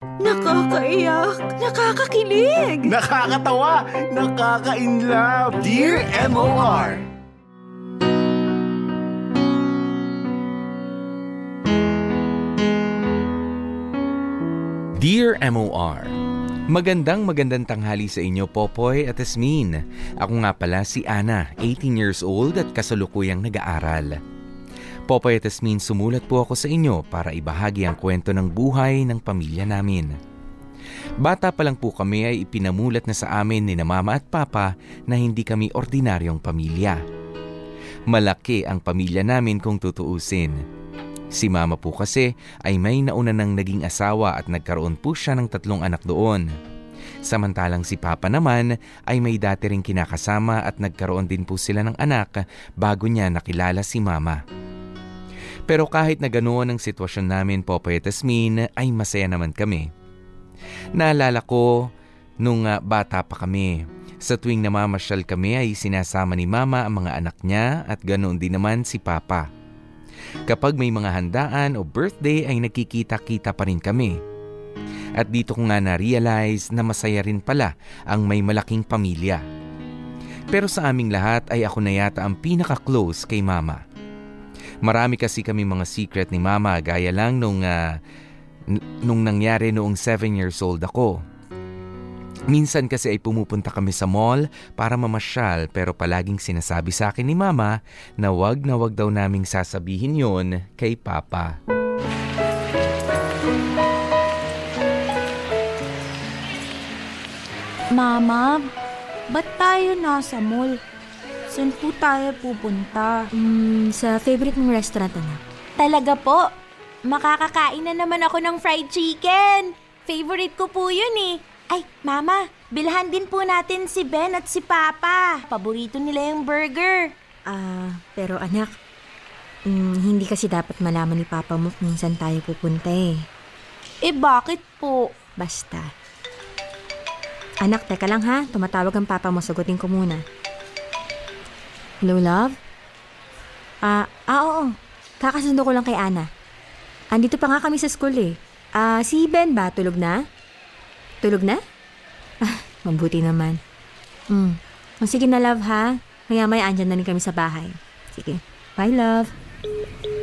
Nakakaiyak, nakakakilig. Nakakatawa, nakaka-inlove. Dear MOR, Dear MOR, Magandang magandang tanghali sa inyo, Popoy at Esmin. Ako nga pala si Ana, 18 years old at kasalukuyang nag-aaral. Popoy at Esmin, sumulat po ako sa inyo para ibahagi ang kwento ng buhay ng pamilya namin. Bata pa lang po kami ay ipinamulat na sa amin ni na mama at papa na hindi kami ordinaryong pamilya. Malaki ang pamilya namin kung tutuusin. Si mama po kasi ay may nauna nang naging asawa at nagkaroon po siya ng tatlong anak doon. Samantalang si papa naman ay may dati ring kinakasama at nagkaroon din po sila ng anak bago niya nakilala si mama. Pero kahit na ganoon ang sitwasyon namin, Popoy at Asmin, ay masaya naman kami. Naalala ko nung uh, bata pa kami. Sa tuwing namamasyal kami ay sinasama ni mama ang mga anak niya at ganoon din naman si papa. Kapag may mga handaan o birthday ay nagkikita-kita pa rin kami. At dito ko nga na-realize na masaya rin pala ang may malaking pamilya. Pero sa aming lahat ay ako na yata ang pinaka-close kay mama. Marami kasi kami mga secret ni mama gaya lang nung, uh, nung nangyari noong 7 years old ako. Minsan kasi ay pumupunta kami sa mall para mamasyal pero palaging sinasabi sa akin ni mama na wag na wag daw naming sasabihin yon kay papa. Mama, ba't tayo nasa mall? Saan po tayo pupunta? Mm, sa favorite mong restaurant, anak. Talaga po? Makakakain na naman ako ng fried chicken. Favorite ko po yun eh. Ay, Mama, bilhan din po natin si Ben at si Papa. Paborito nila yung burger. Ah, uh, pero anak, mm, hindi kasi dapat malaman ni Papa mo kung saan tayo pupunta eh. Eh, bakit po? Basta. Anak, teka lang ha. Tumatawag ang Papa mo. Sagutin ko muna. Hello, love? Ah, ah, oo. Kakasundo ko lang kay Ana. Andito pa nga kami sa school eh. Ah, si Ben ba? Tulog na? Tulog na? Ah, mabuti naman. Hmm. Oh, sige na, love, ha? Maya maya andyan na rin kami sa bahay. Sige. Bye, love.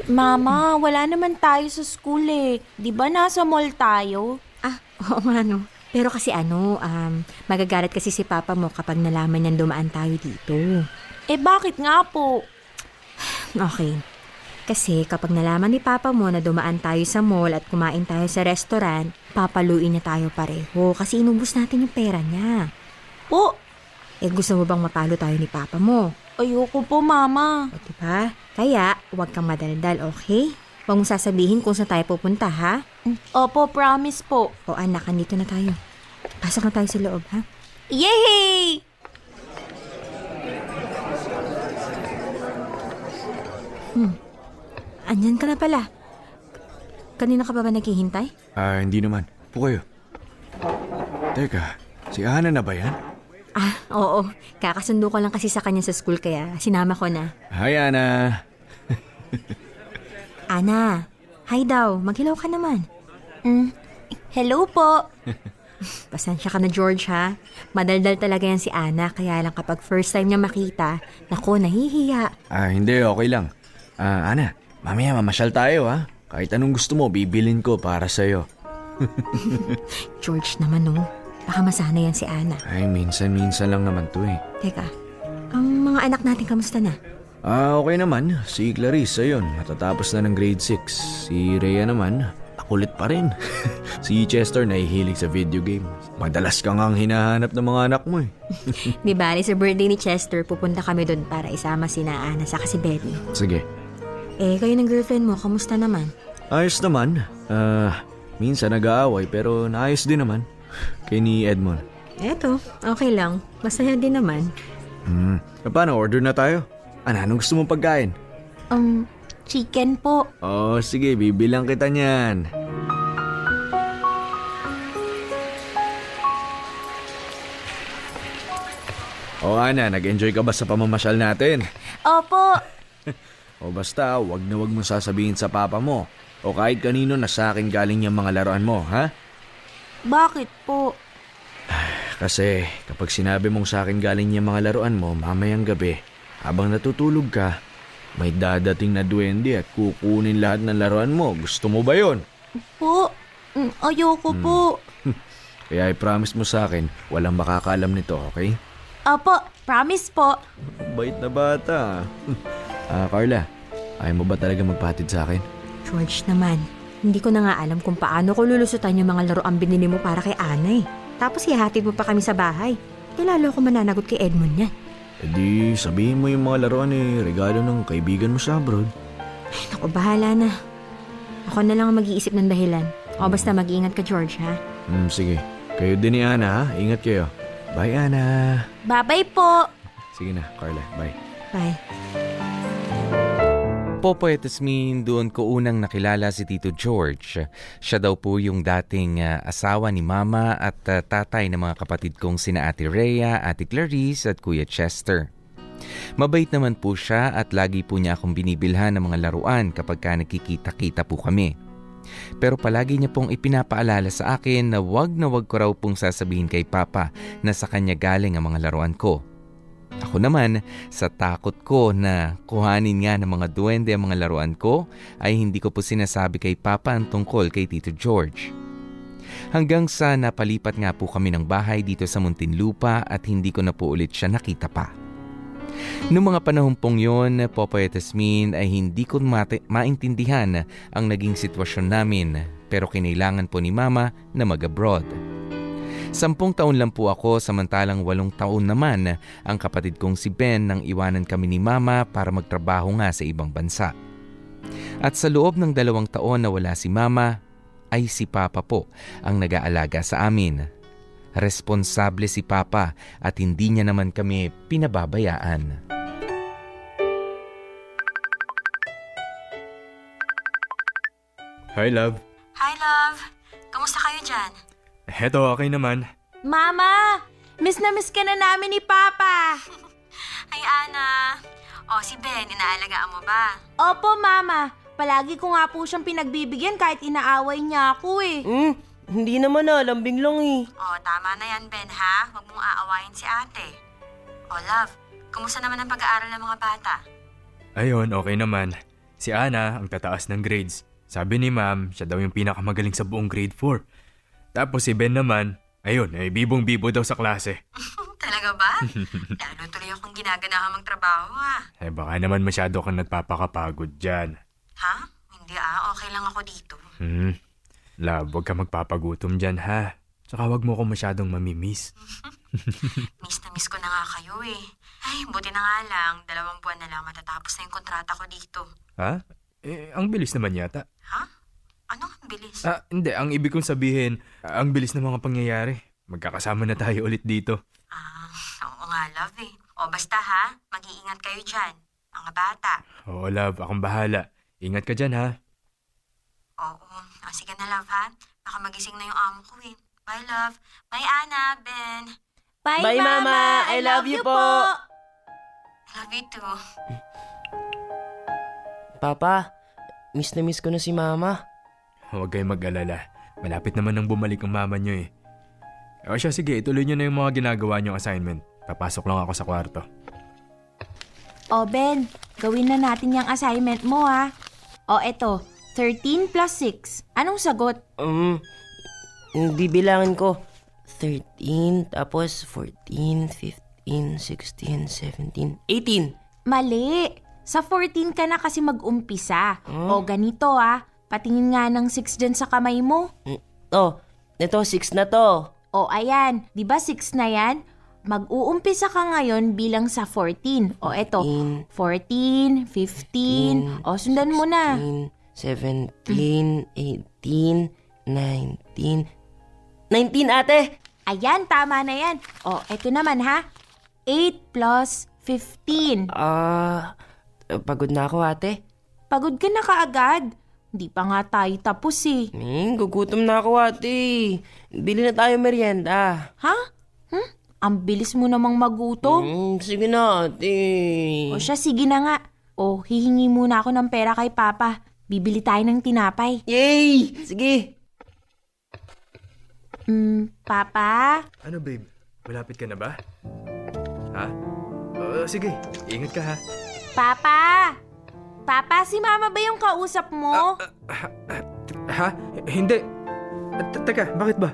Mama, wala naman tayo sa school eh. Di ba nasa mall tayo? Ah, oo nga no. Pero kasi ano, um, magagalit kasi si Papa mo kapag nalaman niyan dumaan tayo dito. Eh bakit nga po? Okay. Kasi kapag nalaman ni Papa mo na dumaan tayo sa mall at kumain tayo sa restaurant, papaluin niya tayo pareho kasi inubos natin yung pera niya. Po? Eh gusto mo bang mapalo tayo ni Papa mo? Ayoko po, Mama. O diba? Kaya, huwag kang madaldal, okay? Huwag mo sasabihin kung saan tayo pupunta, ha? Opo, promise po. O anak, andito na tayo. Pasok na tayo sa loob, ha? Yay! Hmm. Andyan ka na pala. Kanina ka pa ba naghihintay? Ah, hindi naman. Po kayo. Teka, si Ana na ba yan? Ah, oo. Kakasundo ko lang kasi sa kanya sa school kaya sinama ko na. Hi, Ana. Ana, hi daw. Maghilaw ka naman. Mm. Hello po. Pasensya ka na, George, ha? Madaldal talaga yan si Ana, kaya lang kapag first time niya makita, nako, nahihiya. Ah, hindi, okay lang. Ah, Ana, mamaya mamasyal tayo ha. Kahit anong gusto mo, bibilin ko para sa'yo. George naman no. Baka masana yan si Ana. Ay, minsan-minsan lang naman to eh. Teka, ang mga anak natin kamusta na? Ah, okay naman. Si Clarice, ayun, matatapos na ng grade 6. Si Rhea naman, pakulit pa rin. si Chester nahihilig sa video game. Madalas kang ang hinahanap ng mga anak mo eh. Di bali, sa birthday ni Chester, pupunta kami doon para isama si na Ana sa si Betty. Sige, eh, kayo ng girlfriend mo, kamusta naman? Ayos naman. Ah, uh, minsan nag-aaway pero naayos din naman. Kay ni Edmond. Eto, okay lang. Masaya din naman. Hmm. Paano, order na tayo? Ano, anong gusto mong pagkain? Um, chicken po. Oh, sige, bibilang kita niyan. O oh, Ana, nag-enjoy ka ba sa pamamasyal natin? Opo, o basta, wag na wag mo sasabihin sa papa mo. O kahit kanino na sa akin galing yung mga laruan mo, ha? Bakit po? Kasi kapag sinabi mong sa akin galing yung mga laruan mo mamayang gabi, habang natutulog ka, may dadating na duwende at kukunin lahat ng laruan mo. Gusto mo ba yon? Po, mm, ayoko po. Kaya i-promise mo sa akin, walang makakaalam nito, okay? Opo, promise po. Bait na bata. Ah, Carla, ayaw mo ba talaga magpatid sa akin? George naman, hindi ko na nga alam kung paano ko lulusutan yung mga laruan binili mo para kay Ana eh. Tapos ihatid mo pa kami sa bahay. Di lalo ako mananagot kay Edmond yan. E di, sabihin mo yung mga laruan eh, regalo ng kaibigan mo sa abroad. Ay, naku, bahala na. Ako na lang ang mag-iisip ng dahilan. O basta mag-iingat ka, George, ha? Hmm, sige. Kayo din ni Ana ha, ingat kayo. Bye Ana. Bye-bye po. Sige na, Carla, bye. Bye. Popoy at Tasmin, doon ko unang nakilala si Tito George. Siya daw po yung dating ah, asawa ni Mama at ah, tatay ng mga kapatid kong sina Ate Rhea, Ate Clarice at Kuya Chester. Mabait naman po siya at lagi po niya akong binibilhan ng mga laruan kapag ka nakikita-kita po kami. Pero palagi niya pong ipinapaalala sa akin na wag na wag ko raw pong sasabihin kay Papa na sa kanya galing ang mga laruan ko. Ako naman, sa takot ko na kuhanin nga ng mga duwende ang mga laruan ko, ay hindi ko po sinasabi kay Papa ang tungkol kay Tito George. Hanggang sa napalipat nga po kami ng bahay dito sa Muntinlupa at hindi ko na po ulit siya nakita pa. Noong mga panahon pong yun, Popoy at Tasmin ay hindi ko mati- maintindihan ang naging sitwasyon namin pero kinailangan po ni Mama na mag-abroad. Sampung taon lang po ako samantalang walong taon naman ang kapatid kong si Ben nang iwanan kami ni Mama para magtrabaho nga sa ibang bansa. At sa loob ng dalawang taon na wala si Mama, ay si Papa po ang nag-aalaga sa amin. Responsable si Papa at hindi niya naman kami pinababayaan. Hi, love. Hi, love. Kamusta kayo dyan? Heto, okay naman. Mama, miss na miss ka na namin ni Papa. Ay, Ana. O, si Ben, inaalagaan mo ba? Opo, Mama. Palagi ko nga po siyang pinagbibigyan kahit inaaway niya ako eh. Hmm, hindi naman ah, lambing lang eh. O, tama na yan, Ben, ha? Huwag mong aawayin si ate. O, love, kumusta naman ang pag-aaral ng mga bata? Ayun, okay naman. Si Ana ang tataas ng grades. Sabi ni ma'am, siya daw yung pinakamagaling sa buong grade 4. Tapos si Ben naman, ayun, ay bibong-bibo daw sa klase. Talaga ba? Lalo tuloy akong ginaganahan magtrabaho, ha? Eh baka naman masyado kang nagpapakapagod dyan. Ha? Hindi ah, okay lang ako dito. Hmm. Love, huwag ka magpapagutom dyan ha. Tsaka huwag mo ko masyadong mamimiss. Miss na miss ko na nga kayo eh. Ay, buti na nga lang, dalawang buwan na lang matatapos na yung kontrata ko dito. Ha? Eh, ang bilis naman yata. Ha? Ano ang bilis? Ah, hindi. Ang ibig kong sabihin, ang bilis ng mga pangyayari. Magkakasama na tayo ulit dito. Ah, oo nga, love eh. O basta ha, mag-iingat kayo dyan. Mga bata. Oo, love. Akong bahala. Ingat ka dyan ha. Oo. Ah, sige na, love ha. Baka magising na yung amo ko eh. Bye, love. Bye, Ana, Ben. Bye, Bye, Mama. I love you po. I love you too. Papa, miss na miss ko na si Mama. Huwag kayong mag-alala. Malapit naman nang bumalik ang mama nyo eh. O siya, sige, ituloy nyo na yung mga ginagawa nyong assignment. Papasok lang ako sa kwarto. O Ben, gawin na natin yung assignment mo ha. O eto, 13 plus 6. Anong sagot? Um, bibilangin ko. 13, tapos 14, 15, 16, 17, 18. Mali. Sa 14 ka na kasi mag-umpisa. O ganito ah, patingin nga ng 6 dyan sa kamay mo. Oh, ito 6 na to. O ayan, di ba 6 na yan? Mag-uumpisa ka ngayon bilang sa 14. O eto, 14, 15. O sundan mo na. 16, 17, 18, 19. 19 ate! Ayan, tama na yan. O, eto naman ha. 8 plus 15. Ah, pagod na ako ate. Pagod ka na kaagad. Di pa nga tayo tapos eh. Hmm, gugutom na ako ate. Bili na tayo merienda. Ha? Hmm? Ang bilis mo namang magutom. Hmm, sige na ate. O siya, sige na nga. O, hihingi muna ako ng pera kay Papa. Bibili tayo ng tinapay. Yay! Sige. Mm, Papa? Ano babe? Malapit ka na ba? Ha? Oo, sige. Ingat ka ha. Papa? Papa, si Mama ba yung kausap mo? Ha? Hindi. T- Teka, bakit ba?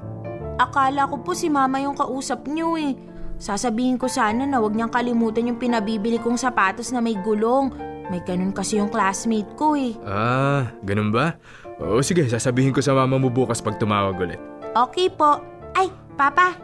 Akala ko po si Mama yung kausap niyo eh. Sasabihin ko sana na huwag niyang kalimutan yung pinabibili kong sapatos na may gulong. May ganun kasi yung classmate ko eh. Ah, ganun ba? Oo, sige. Sasabihin ko sa mama mo bukas pag tumawag ulit. Okay po. Ay, Papa.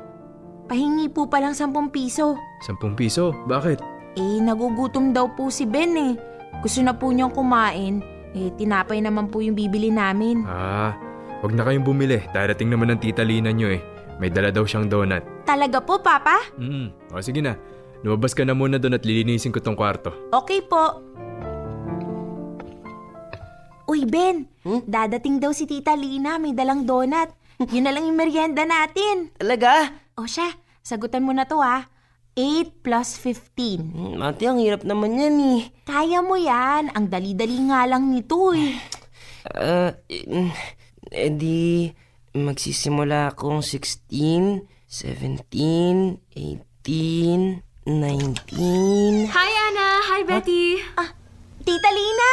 Pahingi po palang 10 piso. Sampung piso? Bakit? Eh, nagugutom daw po si Ben eh. Gusto na po niyang kumain. Eh, tinapay naman po yung bibili namin. Ah, wag na kayong bumili. Darating naman ng tita Lina nyo eh. May dala daw siyang donut. Talaga po, Papa? Hmm, o sige na. Lumabas ka na muna doon at lilinisin ko tong kwarto. Okay po. Uy, Ben. Dadating daw si Tita Lina. May dalang donut. Yun na lang yung merienda natin. Talaga? O siya, sagutan mo na to ha. 8 plus 15. Hmm, Ate, ang hirap naman yan eh. Kaya mo yan. Ang dali-dali nga lang nito eh. Ah, eh, eh di, magsisimula akong 16, 17, 18, 19. Hi, Anna! Hi, Betty! Tita Lina!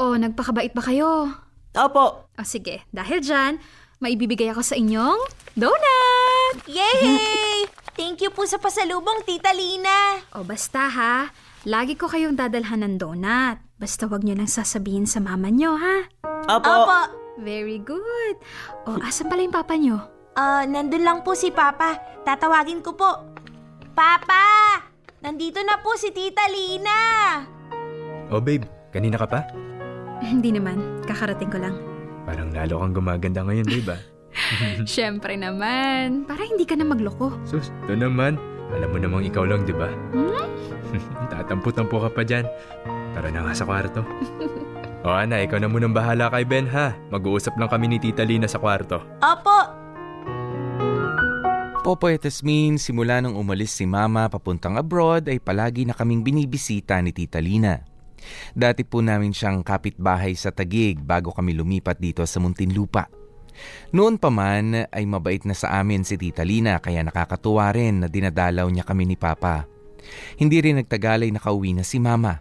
Oh, nagpakabait ba kayo? Opo. O sige, dahil dyan, maibibigay ako sa inyong donut! Yay! Thank you po sa pasalubong, Tita Lina. O basta ha, lagi ko kayong dadalhan ng donut. Basta wag nyo lang sasabihin sa mama nyo, ha? Opo. Opo. Very good. O, asan pala yung papa nyo? Ah, nandun lang po si Papa. Tatawagin ko po. Papa! Nandito na po si Tita Lina! Oh babe, kanina ka pa? Hindi naman, kakarating ko lang. Parang lalo kang gumaganda ngayon, babe ah. Siyempre naman, para hindi ka na magloko. Sus, ito naman. Alam mo namang ikaw lang, di ba? Tatampo-tampo ka pa dyan. Tara na nga sa kwarto. o Ana, ikaw na munang bahala kay Ben ha. Mag-uusap lang kami ni Tita Lina sa kwarto. Opo! Popoy at Tasmin, simula nung umalis si Mama papuntang abroad ay palagi na kaming binibisita ni Tita Lina. Dati po namin siyang kapitbahay sa Tagig bago kami lumipat dito sa Muntinlupa. Noon pa man ay mabait na sa amin si Tita Lina kaya nakakatuwa rin na dinadalaw niya kami ni Papa. Hindi rin nagtagal ay nakauwi na si Mama.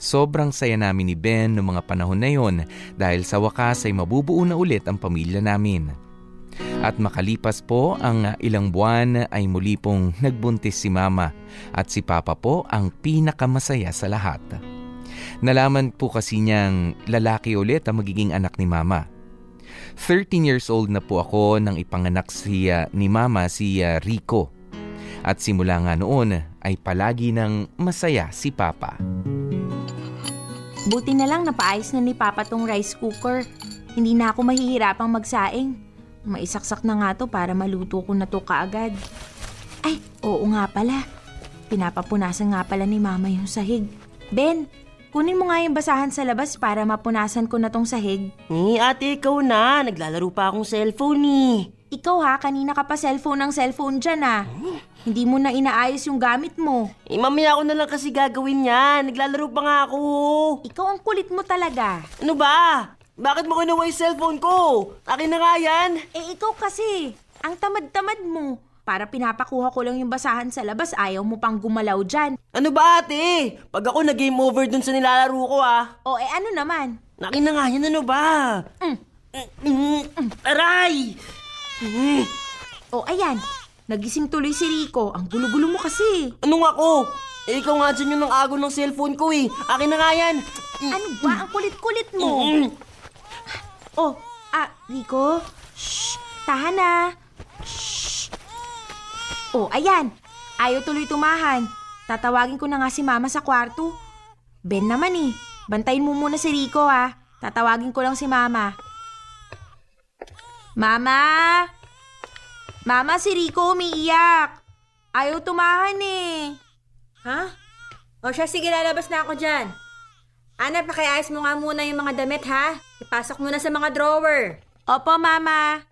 Sobrang saya namin ni Ben noong mga panahon na yon dahil sa wakas ay mabubuo na ulit ang pamilya namin. At makalipas po ang ilang buwan ay muli pong nagbuntis si Mama at si Papa po ang pinakamasaya sa lahat. Nalaman po kasi niyang lalaki ulit ang magiging anak ni Mama. 13 years old na po ako nang ipanganak siya ni Mama si ah, Rico. At simula nga noon ay palagi nang masaya si Papa. Buti na lang napaayos na ni Papa tong rice cooker. Hindi na ako mahihirapang magsaing. Maisaksak na nga to para maluto ko na to kaagad. Ay, oo nga pala. Pinapapunasan nga pala ni Mama yung sahig. Ben, kunin mo nga yung basahan sa labas para mapunasan ko na tong sahig. Eh, ate, ikaw na. Naglalaro pa akong cellphone eh. Ikaw ha, kanina ka pa cellphone ng cellphone dyan ah. Hindi mo na inaayos yung gamit mo. Eh, mamaya ako na lang kasi gagawin yan. Naglalaro pa nga ako. Ikaw ang kulit mo talaga. Ano ba? Bakit mo kinuha yung cellphone ko? Akin na nga yan. Eh ikaw kasi, ang tamad-tamad mo. Para pinapakuha ko lang yung basahan sa labas, ayaw mo pang gumalaw dyan. Ano ba ate? Pag ako nag-game over dun sa nilalaro ko ah. O eh ano naman? Akin na nga yan, ano ba? Mm. Mm, mm, Aray! Mm, O ayan, nagising tuloy si Rico. Ang gulo-gulo mo kasi. Anong ako? Eh, ikaw nga dyan yung nang ago ng cellphone ko eh. Akin na nga yan. Ano ba? Ang kulit-kulit mo. Mm, Oh, ah, Rico? Shh, tahan na. Oh, ayan. Ayaw tuloy tumahan. Tatawagin ko na nga si Mama sa kwarto. Ben naman eh. Bantayin mo muna si Rico ha. Tatawagin ko lang si Mama. Mama! Mama, si Rico umiiyak. Ayaw tumahan eh. Ha? O siya, sige, lalabas na ako dyan. Ana, pakiayos mo nga muna yung mga damit, ha? Ipasok mo na sa mga drawer. Opo, Mama.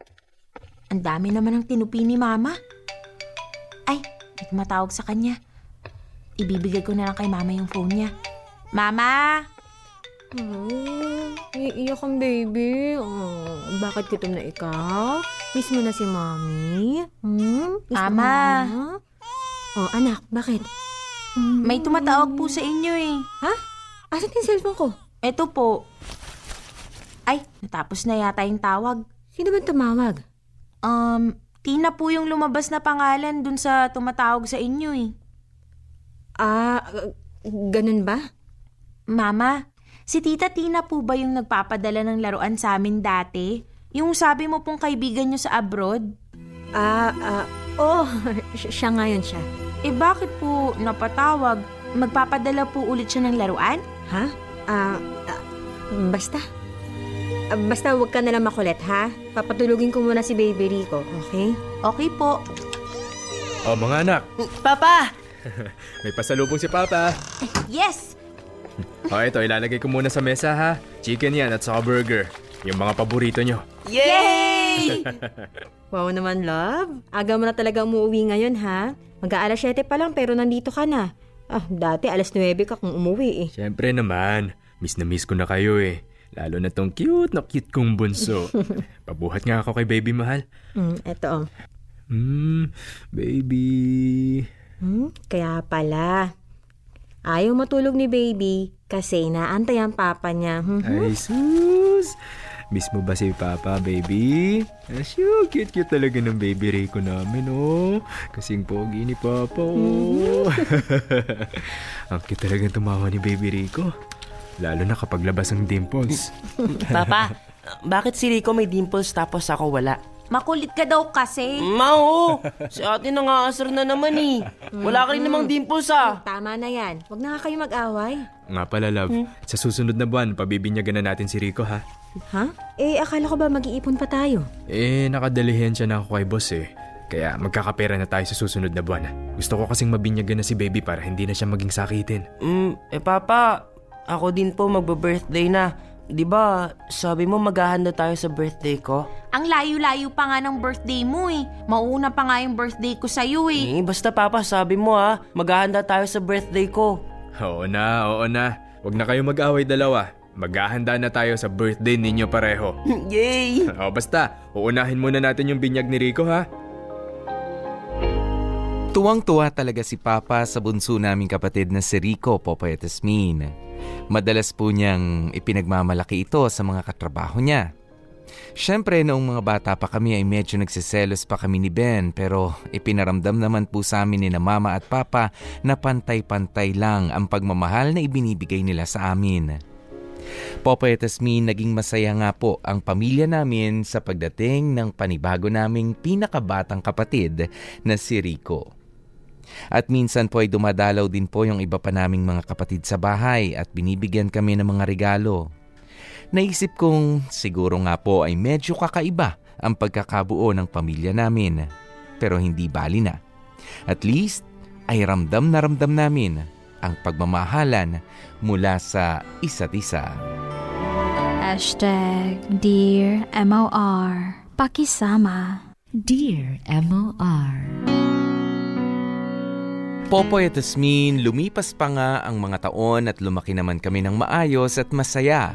Ang dami naman ng tinupi ni Mama. Ay, may tumatawag sa kanya. Ibibigay ko na lang kay Mama yung phone niya. Mama! Oh, iiyak ang baby. Oh, bakit gutom na ikaw? Miss mo na si mommy? Hmm? Miss mo na? Oh, anak, bakit? May tumatawag po sa inyo eh. Ha? Asan yung cellphone ko? Eto po. Ay, natapos na yata yung tawag. Sino ba tumawag? Um, Tina po yung lumabas na pangalan dun sa tumatawag sa inyo eh. Ah, ganun ba? Mama, si Tita Tina po ba yung nagpapadala ng laruan sa amin dati? Yung sabi mo pong kaibigan nyo sa abroad? Ah, ah, oh, si- siya ngayon siya. Eh bakit po napatawag? Magpapadala po ulit siya ng laruan? Ha? Ah, ah, basta. Ah, basta huwag ka nalang makulit, ha? Papatulugin ko muna si Baby Rico, okay? Okay po. Oh, mga anak, Papa! may pasalubong si Papa. Yes! Oh, ito, ilalagay ko muna sa mesa ha. Chicken yan at saka burger. Yung mga paborito nyo. Yay! Wow naman, love. Aga mo na talaga umuwi ngayon, ha? Mag-aalas 7 pa lang pero nandito ka na. Ah, dati alas 9 ka kung umuwi eh. Siyempre naman, miss na miss ko na kayo eh. Lalo na tong cute na cute kong bunso. Pabuhat nga ako kay baby mahal. Hmm, eto oh. Hmm, baby. Hmm, kaya pala. Ayaw matulog ni baby kasi naantay ang papa niya. Hmm. Ay, sus! Miss mo ba si Papa, baby? Asyo, cute-cute talaga ng baby Rico namin, oh. Kasing pogi ni Papa, oh. ang cute talaga tumawa ni baby Rico. Lalo na kapag labas ang dimples. Papa, bakit si Rico may dimples tapos ako wala? Makulit ka daw kasi. Ma, oo. Si ate nangaasar na naman eh. Wala ka rin namang dimples ah. Tama na yan. Huwag na nga kayo mag-away. Nga pala, love. Sa susunod na buwan, pabibinyagan na natin si Rico, ha? Ha? Eh, akala ko ba mag-iipon pa tayo? Eh, nakadalihensya na ako kay boss eh. Kaya magkakapera na tayo sa susunod na buwan. Gusto ko kasing mabinyagan na si baby para hindi na siya maging sakitin. Mm, eh papa, ako din po magbe-birthday na. 'Di ba? Sabi mo maghahanda tayo sa birthday ko? Ang layo-layo pa nga ng birthday mo eh. Mauna pa nga yung birthday ko sa'yo eh. Eh, basta papa, sabi mo ah, maghahanda tayo sa birthday ko. Oo na, oo na. Huwag na kayo mag-away dalawa. Maghahanda na tayo sa birthday ninyo pareho. Yay! o basta, uunahin muna natin yung binyag ni Rico ha. Tuwang-tuwa talaga si Papa sa bunso naming kapatid na si Rico Popoy at Esmin. Madalas po niyang ipinagmamalaki ito sa mga katrabaho niya. Siyempre, noong mga bata pa kami ay medyo nagsiselos pa kami ni Ben pero ipinaramdam naman po sa amin ni na Mama at Papa na pantay-pantay lang ang pagmamahal na ibinibigay nila sa amin. Popoy at Esmin, naging masaya nga po ang pamilya namin sa pagdating ng panibago naming pinakabatang kapatid na si Rico. At minsan po ay dumadalaw din po yung iba pa naming mga kapatid sa bahay at binibigyan kami ng mga regalo. Naisip kong siguro nga po ay medyo kakaiba ang pagkakabuo ng pamilya namin. Pero hindi bali na. At least ay ramdam na ramdam namin ang pagmamahalan mula sa isa't isa. Hashtag Dear MOR. Pakisama. Dear MOR. Popoy at Tasmin, lumipas pa nga ang mga taon at lumaki naman kami ng maayos at masaya.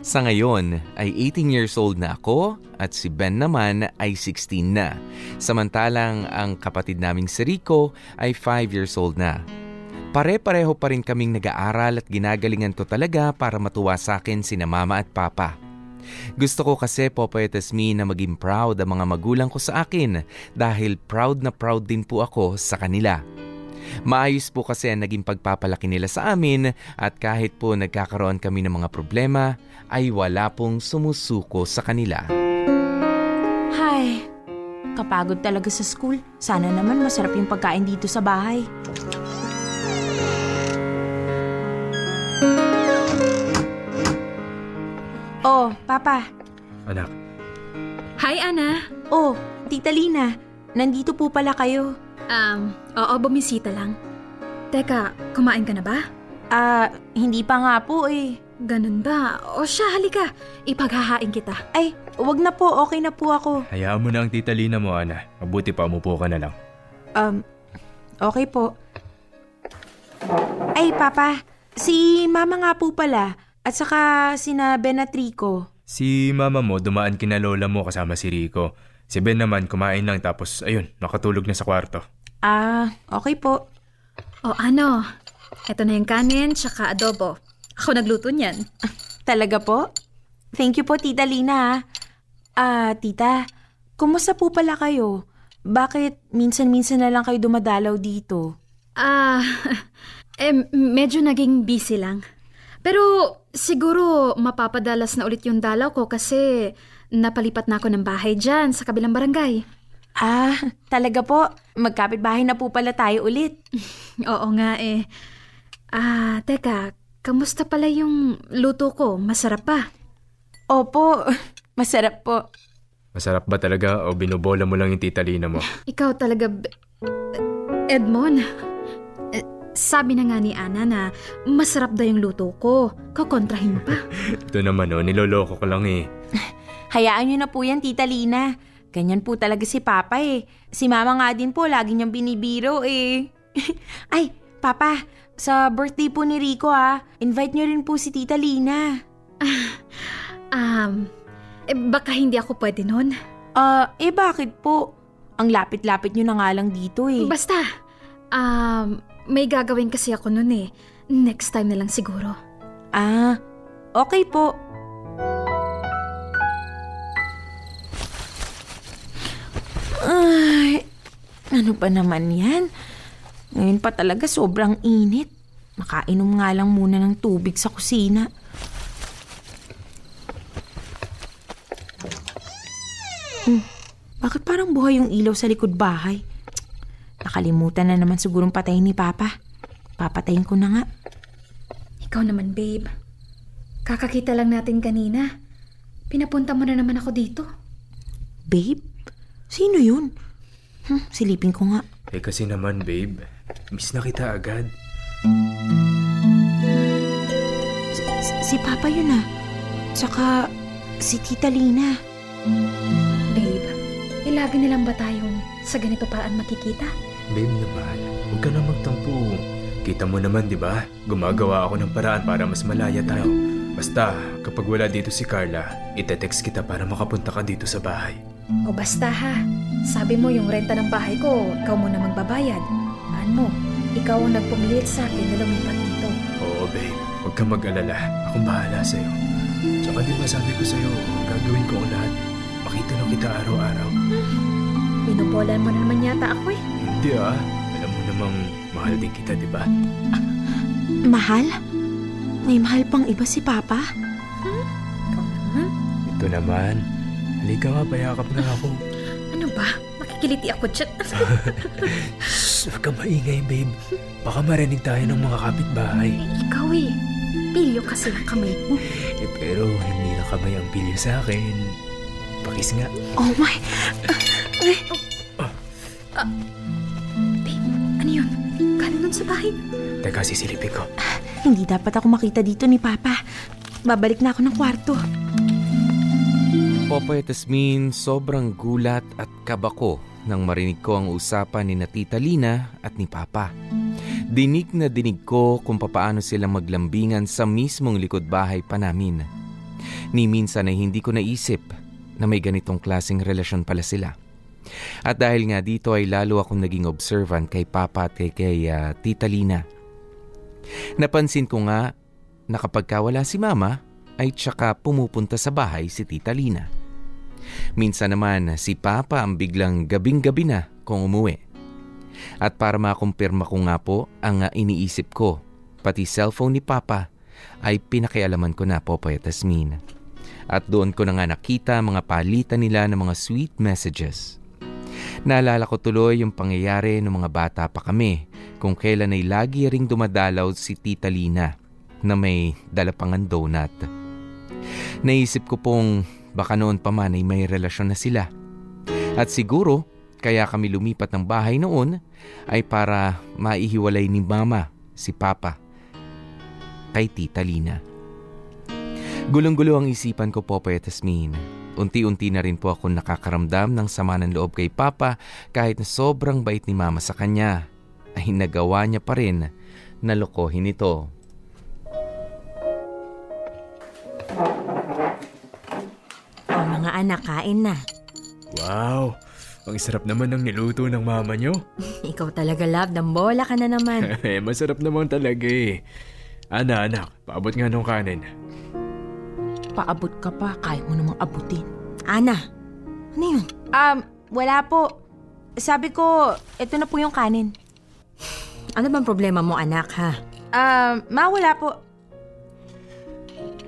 Sa ngayon ay 18 years old na ako at si Ben naman ay 16 na. Samantalang ang kapatid naming si Rico ay 5 years old na. Pare-pareho pa rin kaming nag-aaral at ginagalingan to talaga para matuwa sa akin sina mama at papa. Gusto ko kasi Popoy at Tasmin na maging proud ang mga magulang ko sa akin dahil proud na proud din po ako sa kanila. Maayos po kasi ang naging pagpapalaki nila sa amin at kahit po nagkakaroon kami ng mga problema ay wala pong sumusuko sa kanila. Hay, kapagod talaga sa school. Sana naman masarap yung pagkain dito sa bahay. Oh, Papa. Anak, Hi, Ana. Oh, Tita Lina. Nandito po pala kayo. Um, oo, bumisita lang. Teka, kumain ka na ba? Ah, hindi pa nga po eh. Ganun ba? O siya, halika. Ipaghahain kita. Ay, wag na po. Okay na po ako. hayaan mo na ang tita Lina mo, Ana. Mabuti pa umupo ka na lang. Um, okay po. Ay, Papa. Si Mama nga po pala. At saka sina Ben at Rico. Si mama mo dumaan kina lola mo kasama si Rico. Si Ben naman kumain lang tapos ayun, nakatulog na sa kwarto. Ah, okay po. O ano, eto na yung kanin tsaka adobo. Ako nagluto niyan. Talaga po? Thank you po, Tita Lina. Ah, tita, kumusta po pala kayo? Bakit minsan-minsan na lang kayo dumadalaw dito? Ah, eh, medyo naging busy lang. Pero siguro mapapadalas na ulit yung dalaw ko kasi napalipat na ako ng bahay dyan sa kabilang barangay. Ah, talaga po. Magkapit-bahay na po pala tayo ulit. Oo nga eh. Ah, teka, kamusta pala yung luto ko? Masarap pa. Opo, masarap po. Masarap ba talaga o binubola mo lang yung tita Lina mo? Ikaw talaga, B- Edmond. Eh, Sabi na nga ni Ana na masarap daw yung luto ko. Kakontrahin pa. Ito naman oh, niloloko ko lang eh. Hayaan niyo na po yan, Tita Lina. Ganyan po talaga si Papa eh. Si Mama nga din po, lagi niyang binibiro eh. Ay, Papa, sa birthday po ni Rico ah, invite niyo rin po si Tita Lina. Um, eh, baka hindi ako pwede nun. Ah, eh bakit po? Ang lapit-lapit niyo na nga lang dito eh. Basta, um, may gagawin kasi ako nun eh. Next time na lang siguro. ah, okay po. Ay, ano pa naman yan? Ngayon pa talaga sobrang init. Makainom nga lang muna ng tubig sa kusina. Hmm, bakit parang buhay yung ilaw sa likod bahay? Nakalimutan na naman sigurong patayin ni Papa. Papatayin ko na nga. Ikaw naman, babe. Kakakita lang natin kanina. Pinapunta mo na naman ako dito. Babe? Sino yun? Hmm, silipin ko nga. Eh kasi naman babe, miss na kita agad. Si, si- Papa yun ah. Tsaka si Tita Lina. Babe, eh lagi na lang ba tayong sa ganito paraan makikita? Babe naman, huwag ka na magtampo. Kita mo naman, di ba? Gumagawa ako ng paraan para mas malaya tayo. Basta, kapag wala dito si Carla, itetext kita para makapunta ka dito sa bahay. O basta ha, sabi mo yung renta ng bahay ko, ikaw muna magbabayad. Ano mo, ikaw ang nagpumilit sa akin na lumipat dito. Oo, babe. Huwag kang mag-alala. Akong bahala sa'yo. Tsaka di ba sabi ko sa'yo, gagawin ko ang lahat. Makita lang kita araw-araw. Binubolan mo na naman yata ako eh. Hindi ah. Alam mo namang mahal din kita, di ba? Mahal? May mahal pang iba si Papa? Ikaw naman. Ito naman. Halika nga, payakap na ako. Ano ba? Makikiliti ako dyan. Shh, huwag kang maingay, babe. Baka marinig tayo ng mga kapitbahay. ikaw eh. Pilyo kasi ang kamay mo. Eh, pero hindi na kamay ang pilyo sa akin. Pakis nga. Oh my... Babe, ano yun? Galing nun sa bahay. Teka, sisilipin ko. Hindi dapat ako makita dito ni Papa. Babalik na ako ng kwarto. Popoy Tasmin, sobrang gulat at kabako nang marinig ko ang usapan ni na Tita Lina at ni Papa. Dinig na dinig ko kung papaano sila maglambingan sa mismong likod bahay pa namin. Ni minsan ay hindi ko naisip na may ganitong klaseng relasyon pala sila. At dahil nga dito ay lalo akong naging observant kay Papa at kay, kay ah, Tita Lina. Napansin ko nga na kapag ka wala si Mama, ay tsaka pumupunta sa bahay si Tita Lina. Minsan naman si Papa ang biglang gabing-gabi na kung umuwi. At para makumpirma ko nga po ang ah, iniisip ko, pati cellphone ni Papa ay pinakialaman ko na Popoy at Tasmin. At doon ko na nga nakita mga palitan nila ng mga sweet messages. Naalala ko tuloy yung pangyayari ng mga bata pa kami kung kailan ay lagi ring dumadalaw si Tita Lina na may dalapangan donut. Naisip ko pong baka noon pa man ay may relasyon na sila. At siguro, kaya kami lumipat ng bahay noon ay para maihiwalay ni Mama, si Papa, kay Tita Lina. Gulong-gulo ang isipan ko, at Tasmin. Unti-unti na rin po ako nakakaramdam ng sama ng loob kay Papa kahit na sobrang bait ni Mama sa kanya ay nagawa niya pa rin na lokohin ito. Anak, kain na. Wow, ang sarap naman ng niluto ng mama nyo. Ikaw talaga, love. Dambola ka na naman. Eh, masarap naman talaga eh. Ana, anak, paabot nga nung kanin. Paabot ka pa, kaya mo namang abutin. Ana, ano yun? Um, wala po. Sabi ko, ito na po yung kanin. Ano bang problema mo, anak, ha? Um, ma, wala po.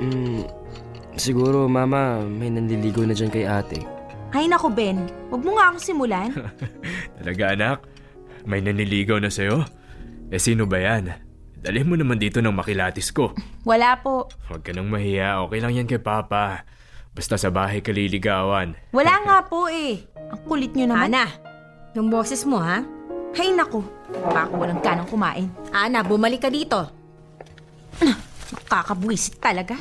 Mm, siguro, mama, may nanliligaw na dyan kay ate. Hay nako, Ben. Huwag mo nga akong simulan. Talaga anak? May naniligaw na sa'yo? Eh sino ba yan? Dalhin mo naman dito ng makilatis ko. Wala po. Huwag ka nang mahiya, okay lang yan kay Papa. Basta sa bahay ka liligawan. Wala nga po eh. Ang kulit nyo naman. Ana, yung boses mo, ha? Hay nako. Baka walang kanang kumain. Ana, bumalik ka dito. Nakakabwisit talaga.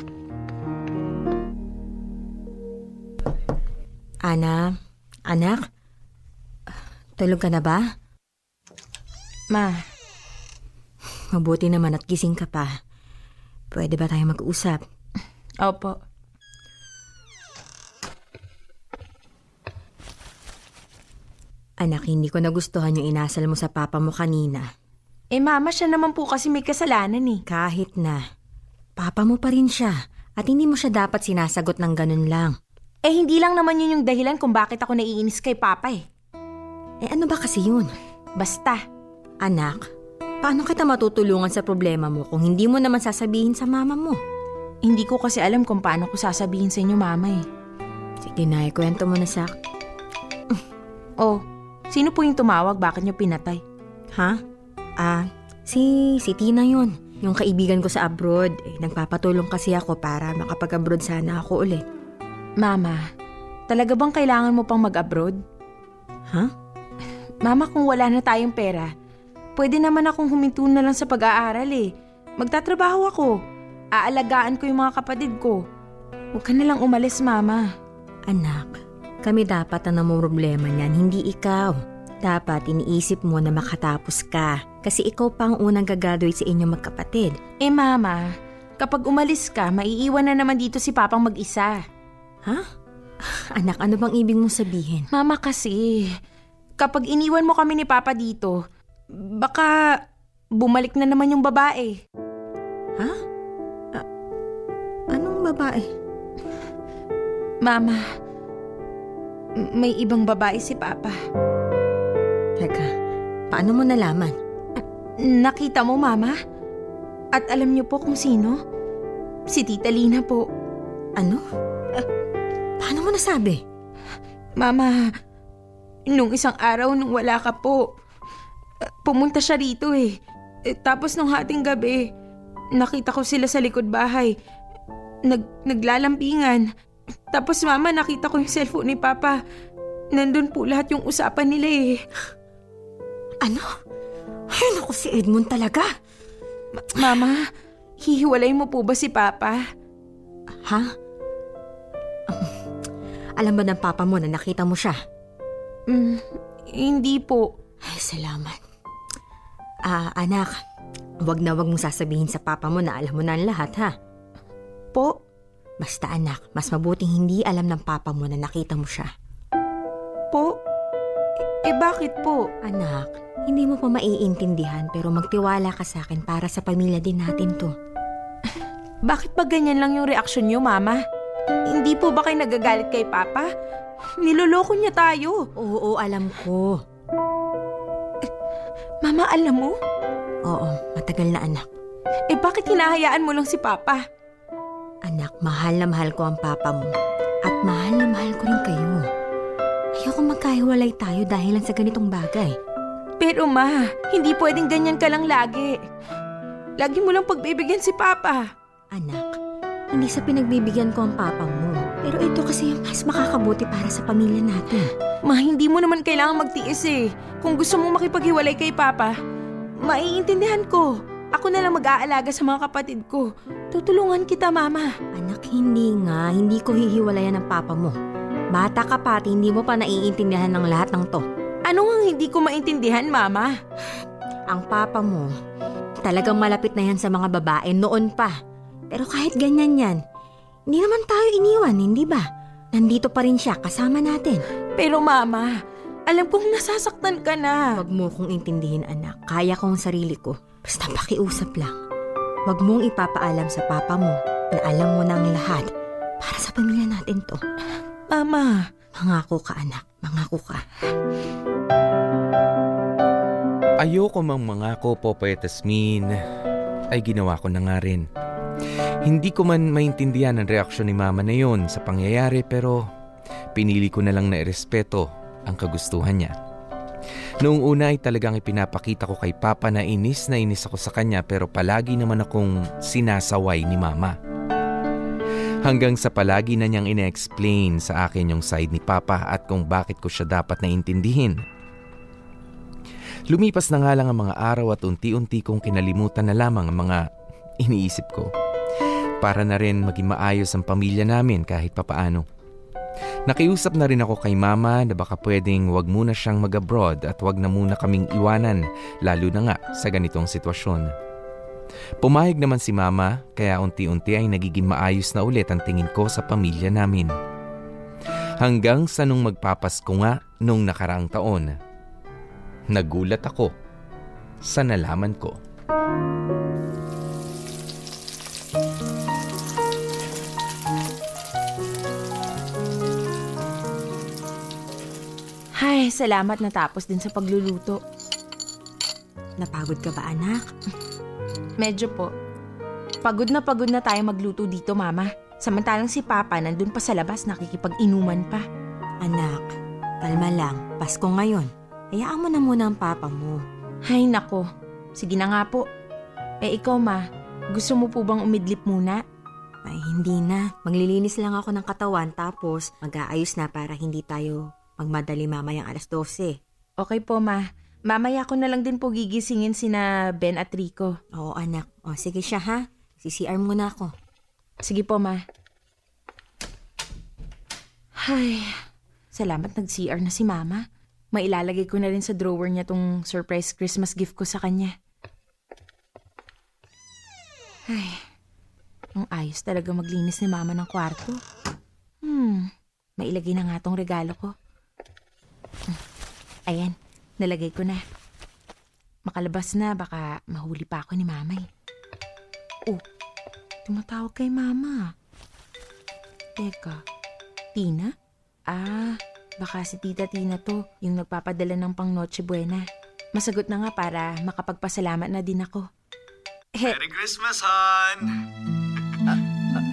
Ana, anak, tulog ka na ba? Ma, Mabuti naman at gising ka pa. Pwede ba tayo mag-usap? opo. Anak, hindi ko nagustuhan yung inasal mo sa papa mo kanina. Eh mama, siya naman po kasi may kasalanan eh. Kahit na. Papa mo pa rin siya. At hindi mo siya dapat sinasagot ng ganun lang. Eh hindi lang naman yun yung dahilan kung bakit ako naiinis kay Papa eh. Eh ano ba kasi yun? Basta, Anak, paano kita matutulungan sa problema mo kung hindi mo naman sasabihin sa mama mo? hindi ko kasi alam kung paano ko sasabihin sa inyo mama eh. Sige na, ikwento mo na sa... Oh, sino po yung tumawag? Bakit niyo pinatay? Ha? Ah, si, si Tina yun. Yung kaibigan ko sa abroad. Eh, nagpapatulong kasi ako para makapag-abroad sana ako ulit. Mama, talaga bang kailangan mo pang mag-abroad? Ha? Mama, kung wala na tayong pera, pwede naman akong huminto na lang sa pag-aaral eh. Magtatrabaho ako. Aalagaan ko yung mga kapatid ko. Huwag ka na lang umalis, Mama. Anak, kami dapat ang namumroblema niyan, hindi ikaw. Dapat iniisip mo na makatapos ka. Kasi ikaw pa ang unang gagraduate sa inyong magkapatid. Eh, Mama, kapag umalis ka, maiiwan na naman dito si Papang mag-isa. Ha? Anak, ano bang ibig mong sabihin? Mama kasi, kapag iniwan mo kami ni Papa dito, baka bumalik na naman yung babae. Ha? Ah, anong babae? Mama, may ibang babae si Papa. Teka, paano mo nalaman? Nakita mo, Mama? At alam niyo po kung sino? Si Tita Lina po. Ano? Ah, paano mo nasabi? Mama, nung isang araw nung wala ka po, pumunta siya rito eh. Eh, Tapos nung hating gabi, nakita ko sila sa likod bahay. Nag, naglalampingan. Tapos mama, nakita ko yung cellphone ni Papa. Nandun po lahat yung usapan nila eh. Ano? Ay, naku, si Edmund talaga. Mama, hihiwalay mo po ba si Papa? Ha? Alam ba ng papa mo na nakita mo siya? Mm, hindi po. Ay, salamat. Ah, anak, wag na wag mong sasabihin sa papa mo na alam mo na ang lahat, ha? Po? Basta anak, mas mabuting hindi alam ng papa mo na nakita mo siya. Po? Eh, eh bakit po? Anak, hindi mo pa maiintindihan pero magtiwala ka sa akin para sa pamilya din natin to. Bakit ba ganyan lang yung reaksyon niyo, Mama? Hindi po ba kayo nagagalit kay Papa? Niloloko niya tayo. Oo, alam ko. Mama, alam mo? Oo, matagal na anak. Eh bakit hinahayaan mo lang si Papa? Anak, mahal na mahal ko ang papa mo. At mahal na mahal ko rin kayo. Ayoko magkahiwalay tayo dahil lang sa ganitong bagay. Pero ma, hindi pwedeng ganyan ka lang lagi. Lagi mo lang pagbibigyan si Papa. Anak, hindi sa pinagbibigyan ko ang papa mo. Pero ito kasi yung mas makakabuti para sa pamilya natin. Ma, hindi mo naman kailangan magtiis eh. Kung gusto mong makipaghiwalay kay Papa, maiintindihan ko. Ako na lang mag-aalaga sa mga kapatid ko. Tutulungan kita, Mama. Anak, hindi nga. Hindi ko hihiwalayan ng papa mo. Bata ka pa at hindi mo pa naiintindihan ng lahat ng to. Ano nga hindi ko maintindihan, Mama? Ang papa mo, talagang malapit na yan sa mga babae noon pa. Pero kahit ganyan yan, hindi naman tayo iniwan, hindi ba? Nandito pa rin siya, kasama natin. Pero mama, alam kong nasasaktan ka na. Huwag mo kong intindihin, anak. Kaya kong sarili ko. Basta pakiusap lang. Huwag mong ipapaalam sa papa mo na alam mo ng lahat. Para sa pamilya natin to. Mama, Mangako ka, anak. Mangako ka. Ayoko mang mangako, Popoy Tasmin. Ay ginawa ko na nga rin. Hindi ko man maintindihan ang reaksyon ni Mama na yon sa pangyayari pero pinili ko na lang na irespeto ang kagustuhan niya. Noong una ay talagang ipinapakita ko kay Papa na inis na inis ako sa kanya pero palagi naman akong sinasaway ni Mama. Hanggang sa palagi na niyang ine-explain sa akin yung side ni Papa at kung bakit ko siya dapat naintindihin. Lumipas na nga lang ang mga araw at unti-unti kong kinalimutan na lamang ang mga iniisip ko. Para na rin maging maayos ang pamilya namin kahit papaano. Nakiusap na rin ako kay mama na baka pwedeng wag muna siyang mag-abroad at wag na muna kaming iwanan lalo na nga sa ganitong sitwasyon. Pumayag naman si mama kaya unti-unti ay nagiging maayos na ulit ang tingin ko sa pamilya namin. Hanggang sa nung magpapasko nga nung nakaraang taon. Nagulat ako sa nalaman ko. Ay, salamat natapos din sa pagluluto. Napagod ka ba, anak? Medyo po. Pagod na pagod na tayo magluto dito, mama. Samantalang si Papa nandun pa sa labas nakikipag-inuman pa. Anak, kalma lang. Pasko ngayon. Hayaan mo na muna ang papa mo. Ay, nako. Sige na nga po. Eh, ikaw, ma. Gusto mo po bang umidlip muna? Ay, hindi na. Maglilinis lang ako ng katawan tapos mag-aayos na para hindi tayo magmadali mamayang alas 12. Okay po, ma. Mamaya ko na lang din po gigisingin sina Ben at Rico. Oo, anak. O, sige siya, ha? CCR muna ako. Sige po, ma. Ay, salamat nag-CR na si mama. Mailalagay ko na rin sa drawer niya tong surprise Christmas gift ko sa kanya. Ay, ang ayos talaga maglinis ni mama ng kwarto. Hmm, mailagay na nga tong regalo ko. Ayan, nalagay ko na. Makalabas na, baka mahuli pa ako ni mama eh. Oh, tumatawag kay mama. Teka, Tina? Ah, baka si Tita Tina to, yung nagpapadala ng pang Noche Buena. Masagot na nga para makapagpasalamat na din ako. Merry Christmas, Han!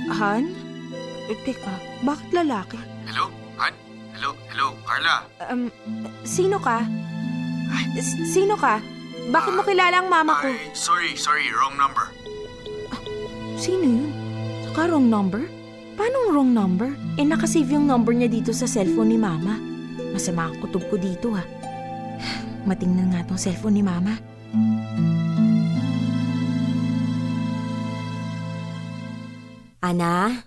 Han? Eh, teka, bakit lalaki? Hello? Hello? Hello? Carla? Um, sino ka? S- sino ka? Bakit mo kilala ang mama ko? Ay, sorry, sorry. Wrong number. Sino yun? Saka wrong number? Paano wrong number? Eh nakasave yung number niya dito sa cellphone ni Mama. Masama ang kutob ko dito ha. Matingnan nga tong cellphone ni Mama. Ana,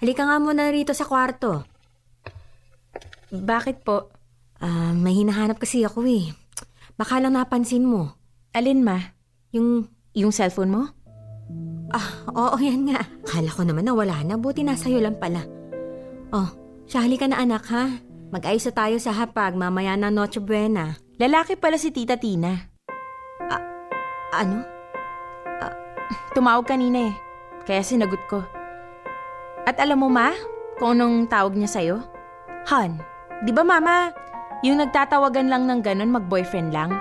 halika nga muna rito sa kwarto. Bakit po? Ah, may hinahanap kasi ako eh. Baka lang napansin mo. Alin ma? Yung, Yung cellphone mo? ah, oo yan nga. Kala ko naman na wala na, buti nasa iyo lang pala. Oh, siya halika na anak ha. Mag-ayos na tayo sa hapag, mamaya na Noche Buena. Lalaki pala si Tita Tina. Ano? Tumawag kanina eh. Kaya sinagot ko. At alam mo ma, kung anong tawag niya sa'yo? Han, di ba mama, yung nagtatawagan lang ng ganon mag-boyfriend lang?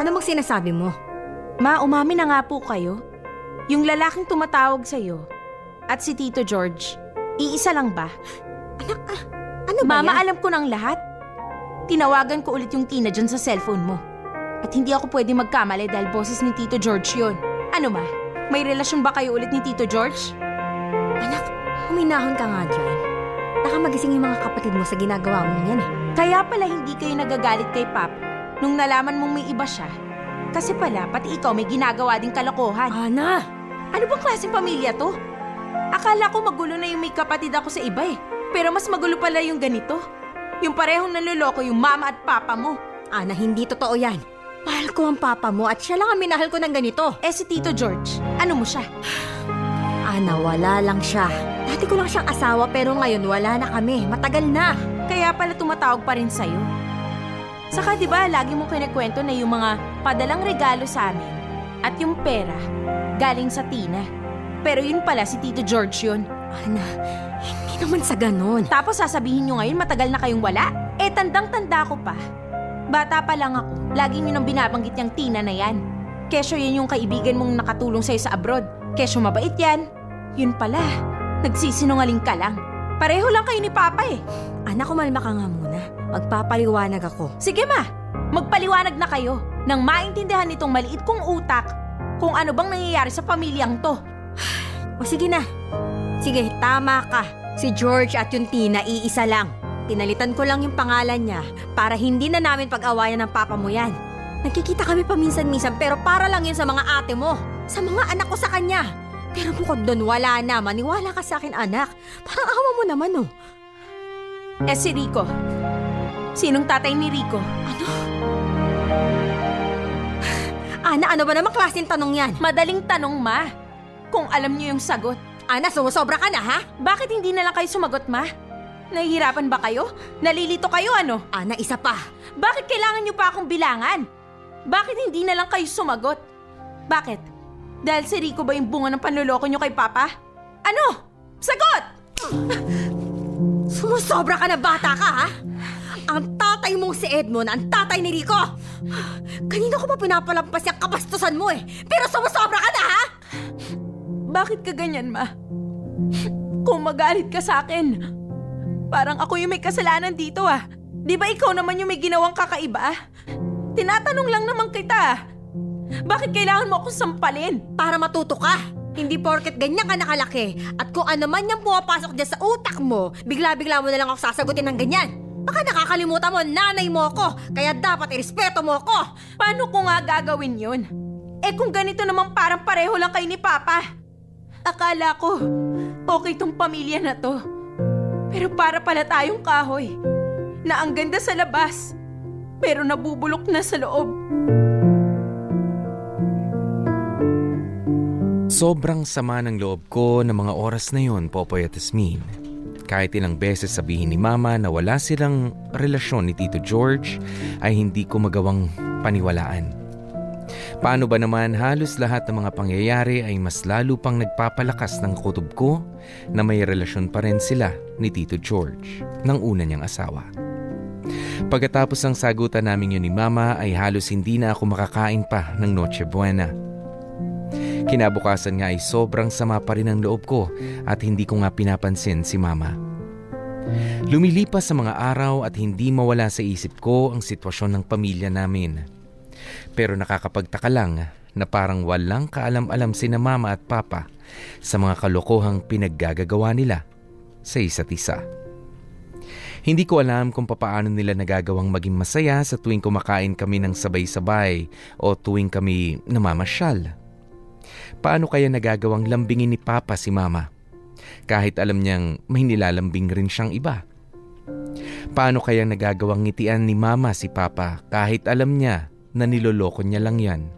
Ano mang sinasabi mo? Ma, umami na nga po kayo. Yung lalaking tumatawag sa'yo at si Tito George, iisa lang ba? Ano ba Mama, yan? alam ko ng lahat. Tinawagan ko ulit yung Tina dyan sa cellphone mo. At hindi ako pwede magkamali dahil boses ni Tito George yon. Ano ma? May relasyon ba kayo ulit ni Tito George? Anak, huminahon ka nga dyan. Baka magising yung mga kapatid mo sa ginagawa mo yan eh. Kaya pala hindi kayo nagagalit kay Pap nung nalaman mong may iba siya. Kasi pala, pati ikaw may ginagawa ding kalokohan. Ana! Ano bang klaseng pamilya to? Akala ko magulo na yung may kapatid ako sa iba eh. Pero mas magulo pala yung ganito. Yung parehong nanloloko yung mama at papa mo. Ana, hindi totoo yan. Mahal ko ang papa mo at siya lang ang minahal ko ng ganito. Eh si Tito George, ano mo siya? Ana, wala lang siya. Dati ko lang siyang asawa pero ngayon wala na kami. Matagal na. Kaya pala tumatawag pa rin sa'yo. Saka di ba lagi mong kinikwento na yung mga padalang regalo sa amin at yung pera galing sa Tina. Pero yun pala si Tito George yun. Ana, hindi naman sa ganon. Tapos sasabihin nyo ngayon matagal na kayong wala? Eh tandang-tanda ko pa. Bata pa lang ako, lagi nyo nang binabanggit yung Tina na yan. Kesyo yun yung kaibigan mong nakatulong sa'yo sa abroad. Kesyo mabait yan. Yun pala, nagsisinungaling ka lang. Pareho lang kayo ni Papa eh. Anak, kumalma ka nga muna. Magpapaliwanag ako. Sige ma, magpaliwanag na kayo nang maintindihan nitong maliit kong utak kung ano bang nangyayari sa pamilyang to. O sige na. Sige, tama ka. Si George at yung Tina, iisa lang. Pinalitan ko lang yung pangalan niya para hindi na namin pag-awayan ng papa mo yan. Nagkikita kami paminsan-minsan pero para lang yun sa mga ate mo. Sa mga anak ko sa kanya. Pero bukod doon, wala na. Maniwala ka sa akin, anak. Parang awa mo naman, oh. Eh si Rico. Sinong tatay ni Rico? Ana, ano ba namang klaseng tanong yan? Madaling tanong ma. Kung alam niyo yung sagot. Ana, sumusobra ka na, ha? Bakit hindi na lang kayo sumagot ma? Nahihirapan ba kayo? Nalilito kayo ano? Ana, isa pa. Bakit kailangan niyo pa akong bilangan? Bakit hindi na lang kayo sumagot? Bakit? Dahil si Rico ba yung bunga ng panluloko niyo kay Papa? Ano? Sagot! Sumusobra ka na bata ka, ha? Ang tatay mong si Edmond, ang tatay ni Rico. Kanino ko pa pinapalampas yung kabastusan mo eh? Pero sumusobra ka na, ha? Bakit ka ganyan, ma? Kung magalit ka sa akin, parang ako yung may kasalanan dito ah. Di ba ikaw naman yung may ginawang kakaiba? Tinatanong lang naman kita. Bakit kailangan mo akong sampalin? Para matuto ka. Hindi porket ganyan ka nakalaki at kung ano man yung pumapasok dyan sa utak mo, bigla-bigla mo na lang ako sasagutin ng ganyan. Baka nakakalimutan mo, nanay mo ako, kaya dapat irespeto mo ako. Paano ko nga gagawin yun? Eh kung ganito naman parang pareho lang kayo ni Papa. Akala ko, okay tong pamilya na to. Pero para pala tayong kahoy, na ang ganda sa labas, pero nabubulok na sa loob. Sobrang sama ng loob ko ng mga oras na yon, Popoy at Asmin. Kahit ilang beses sabihin ni Mama na wala silang relasyon ni Tito George, ay hindi ko magawang paniwalaan. Paano ba naman halos lahat ng mga pangyayari ay mas lalo pang nagpapalakas ng kutob ko na may relasyon pa rin sila ni Tito George ng una niyang asawa. Pagkatapos ng sagutan namin yun ni Mama ay halos hindi na ako makakain pa ng Noche Buena. Kinabukasan nga ay sobrang sama pa rin ang loob ko at hindi ko nga pinapansin si Mama. Lumilipas sa mga araw at hindi mawala sa isip ko ang sitwasyon ng pamilya namin. Pero nakakapagtaka lang na parang walang kaalam-alam sina Mama at Papa sa mga kalokohang pinaggagagawa nila sa isa't isa. Hindi ko alam kung papaano nila nagagawang maging masaya sa tuwing kumakain kami ng sabay-sabay o tuwing kami namamasyal. Paano kaya nagagawang lambingin ni Papa si Mama? Kahit alam niyang may nilalambing rin siyang iba. Paano kaya nagagawang ngitian ni Mama si Papa kahit alam niya na niloloko niya lang yan?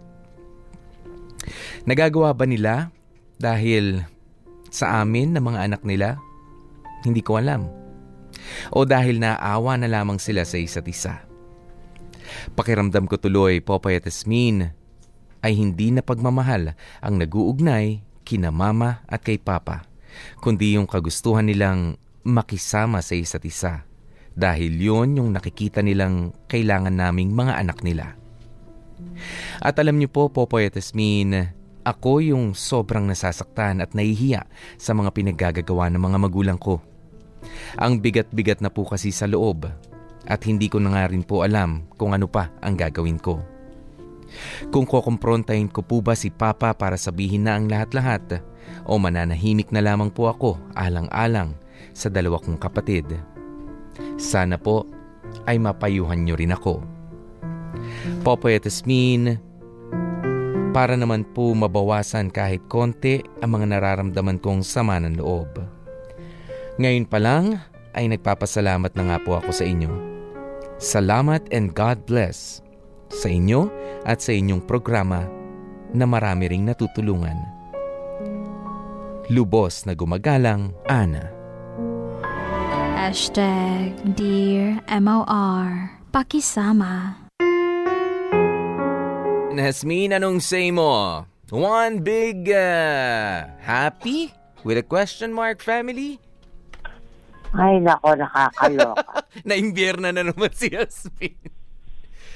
Nagagawa ba nila dahil sa amin na mga anak nila? Hindi ko alam. O dahil naawa na lamang sila sa isa't isa. Pakiramdam ko tuloy, Popoy at Esmin, ay hindi na pagmamahal ang naguugnay kina mama at kay papa, kundi yung kagustuhan nilang makisama sa isa't isa dahil yon yung nakikita nilang kailangan naming mga anak nila. At alam niyo po, Popoy at Esmin, ako yung sobrang nasasaktan at nahihiya sa mga pinaggagagawa ng mga magulang ko. Ang bigat-bigat na po kasi sa loob at hindi ko na nga rin po alam kung ano pa ang gagawin ko. Kung kukumprontahin ko po ba si Papa para sabihin na ang lahat-lahat o mananahimik na lamang po ako alang-alang sa dalawa kong kapatid. Sana po ay mapayuhan niyo rin ako. Popoy at Esmin, para naman po mabawasan kahit konti ang mga nararamdaman kong sama ng loob. Ngayon pa lang ay nagpapasalamat na nga po ako sa inyo. Salamat and God bless sa inyo at sa inyong programa na marami ring natutulungan. Lubos na gumagalang, Ana. Hashtag Dear MOR. Pakisama. Nasmin, anong say mo? One big uh, happy with a question mark family? Ay, nako, nakakaloka. Naimbierna na naman si Yasmin.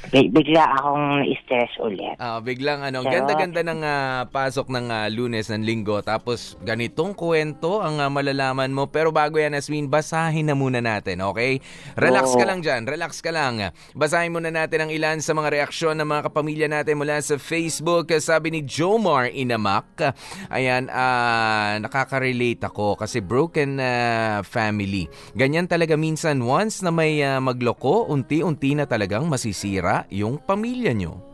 Bi- bigla akong stress ulit. Ah, biglang ano, Pero- ganda-ganda ng ah, pasok ng ah, lunes ng linggo. Tapos ganitong kwento ang ah, malalaman mo. Pero bago yan, Asmin, basahin na muna natin, okay? Relax ka Oo. lang dyan, relax ka lang. Basahin muna natin ang ilan sa mga reaksyon ng mga kapamilya natin mula sa Facebook. Sabi ni Jomar Inamak, ayan, ah, nakaka-relate ako kasi broken ah, family. Ganyan talaga minsan once na may ah, magloko, unti-unti na talagang masisira yung pamilya nyo.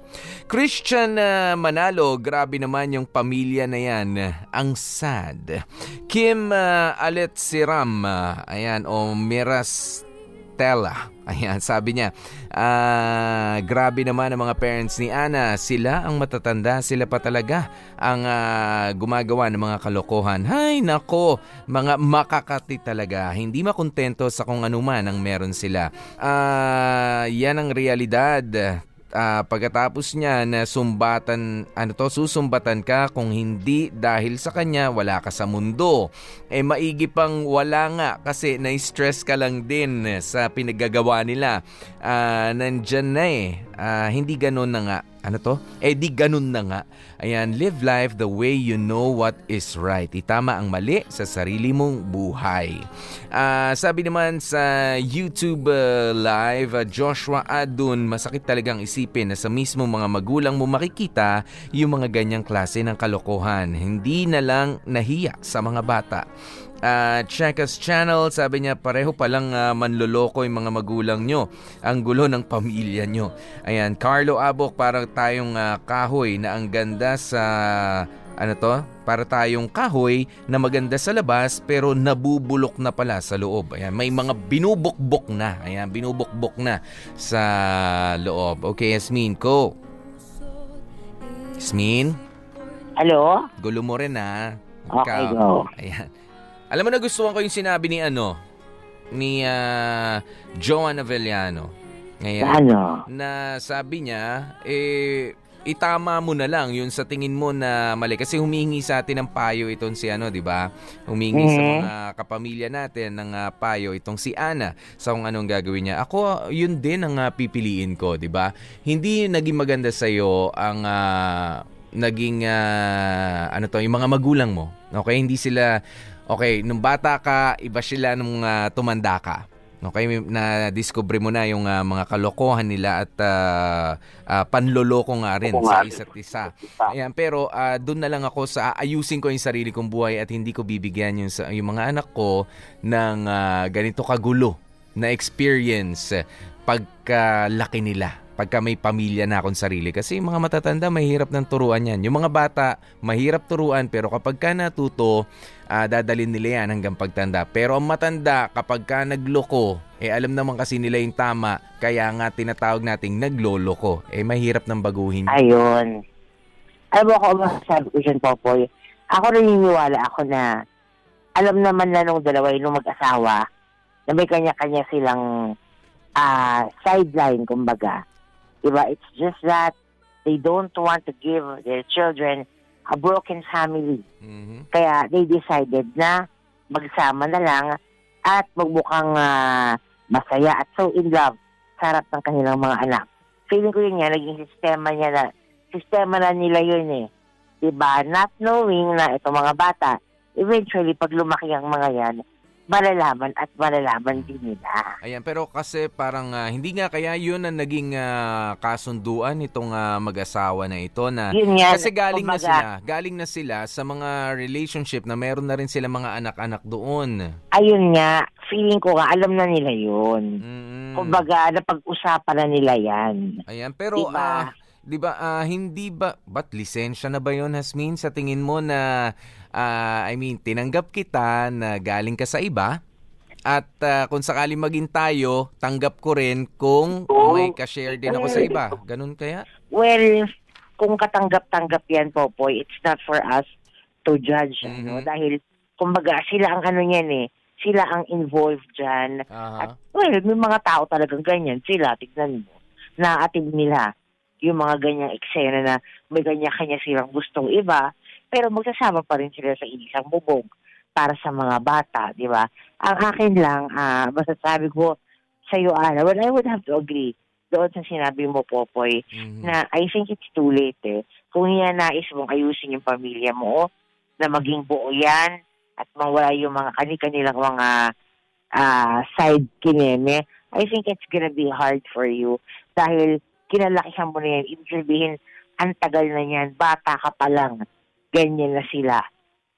Christian ah, Manalo, grabe naman yung pamilya na yan. Ang sad. Kim uh, Alet Siram, ah, ayan, o Miras Stella. Ayan, sabi niya, ah, grabe naman ang mga parents ni Ana. Sila ang matatanda, sila pa talaga ang ah, gumagawa ng mga kalokohan. Hay, nako, mga makakati talaga. Hindi makontento sa kung anuman ang meron sila. Ah, yan ang realidad. Ah, pagkatapos niya na sumbatan, ano to, susumbatan ka kung hindi dahil sa kanya wala ka sa mundo. Eh maigi pang wala nga kasi na-stress ka lang din sa pinaggagawa nila. Ah, nandyan na eh. Ah, hindi ganun na nga. Ano to? Eh di ganun na nga. Ayan, live life the way you know what is right. Itama ang mali sa sarili mong buhay. Ah, sabi naman sa YouTube uh, live, uh, Joshua Adun, masakit talagang isipin na sa mismo mga magulang mo makikita yung mga ganyang klase ng kalokohan. Hindi na lang nahiya sa mga bata. Uh, Chekas Channel, sabi niya pareho palang uh, manloloko yung mga magulang nyo. Ang gulo ng pamilya nyo. Ayan, Carlo Abok, parang tayong uh, kahoy na ang ganda sa ano to? Para tayong kahoy na maganda sa labas pero nabubulok na pala sa loob. Ayan, may mga binubukbok na. Ayan, binubukbok na sa loob. Okay, Yasmin, ko. Yasmin, Hello? gulo mo rin ha. Okay, Ikaw. go. Ayan. Alam mo nagustuhan ko yung sinabi ni ano, ni ah, Joan Avellano. Ngayon, Ano? na sabi niya, eh, itama mo na lang yun sa tingin mo na mali. Kasi humingi sa atin ng payo itong si ano, di ba? Humingi sa Mhm. mga kapamilya natin ng ah, payo itong si Ana sa kung anong gagawin niya. Ako, yun din ang ah, pipiliin ko, di ba? Hindi naging maganda sa'yo ang ah, naging, ah, ano to, yung mga magulang mo. Okay, hindi sila, okay, nung bata ka, iba sila nung ah, tumanda ka. Okay, na-discover mo na yung ah, mga kalokohan nila at ah, ah, panloloko nga rin sa isa't isa. Ayan, pero ah, doon na lang ako sa ayusin ko yung sarili kong buhay at hindi ko bibigyan yung, yung mga anak ko ng ah, ganito kagulo na experience pagkalaki nila pagka may pamilya na akong sarili. Kasi yung mga matatanda, mahirap ng turuan yan. Yung mga bata, mahirap turuan, pero kapag ka natuto, ah, dadalin nila yan hanggang pagtanda. Pero ang matanda, kapag ka nagloko, eh alam naman kasi nila yung tama, kaya nga tinatawag nating nagloloko. Eh mahirap ng baguhin. Ayun. Alam mo ako, masasabi ko dyan, Popoy. Ako naniniwala ako na alam naman na nung dalawa yung mag-asawa na may kanya-kanya silang ah sideline, kumbaga. Diba? It's just that they don't want to give their children a broken family. Mhm. Kaya they decided na magsama na lang at magmukhang ah, masaya at so in love sa harap ng kanilang mga anak. Feeling ko yun nga, naging sistema niya na, sistema na nila yun eh. Diba? Not knowing na itong mga bata, eventually pag lumaki ang mga yan, malalaman at malalaman din nila. Ayan, pero kasi parang ah, hindi nga kaya yun ang naging ah, kasunduan itong ah, mag-asawa na ito na Yun nga, kasi galing na kumbaga, sila, galing na sila sa mga relationship na meron na rin sila mga anak-anak doon. Ayun nga, feeling ko nga, alam na nila yun. Mm. Kumbaga, napag-usapan na nila yan. Ayan, pero Diba? ah, 'di ba ah, hindi ba ba't lisensya na ba 'yon Hasmin sa tingin mo na ah, I mean tinanggap kita na galing ka sa iba at ah, kung sakaling maging tayo, tanggap ko rin kung may ka-share din ako sa iba. Ganun kaya? Well, kung katanggap-tanggap yan, Popoy, it's not for us to judge, ano? Mhm. Dahil, kumbaga, sila ang ano yan eh. Sila ang involved dyan. Aha. At, well, may mga tao talagang ganyan. Sila, tignan mo. Naaatid nila yung mga ganyang eksena na may ganyan-kanya silang gustong iba, pero magsasama pa rin sila sa isang bubong para sa mga bata, di ba? Ang akin lang, ah masasabi ko sa iyo, Ana, well, I would have to agree doon sa sinabi mo, Popoy, Mhm. na I think it's too late eh. Kung yan nais mong ayusin yung pamilya mo, na maging buo yan, at mawala yung mga kani-kanilang mga ah, side kineme, I think it's gonna be hard for you. Dahil kinalakihan mo na yan, ibig sabihin, ang tagal na yan, bata ka pa lang, ganyan na sila.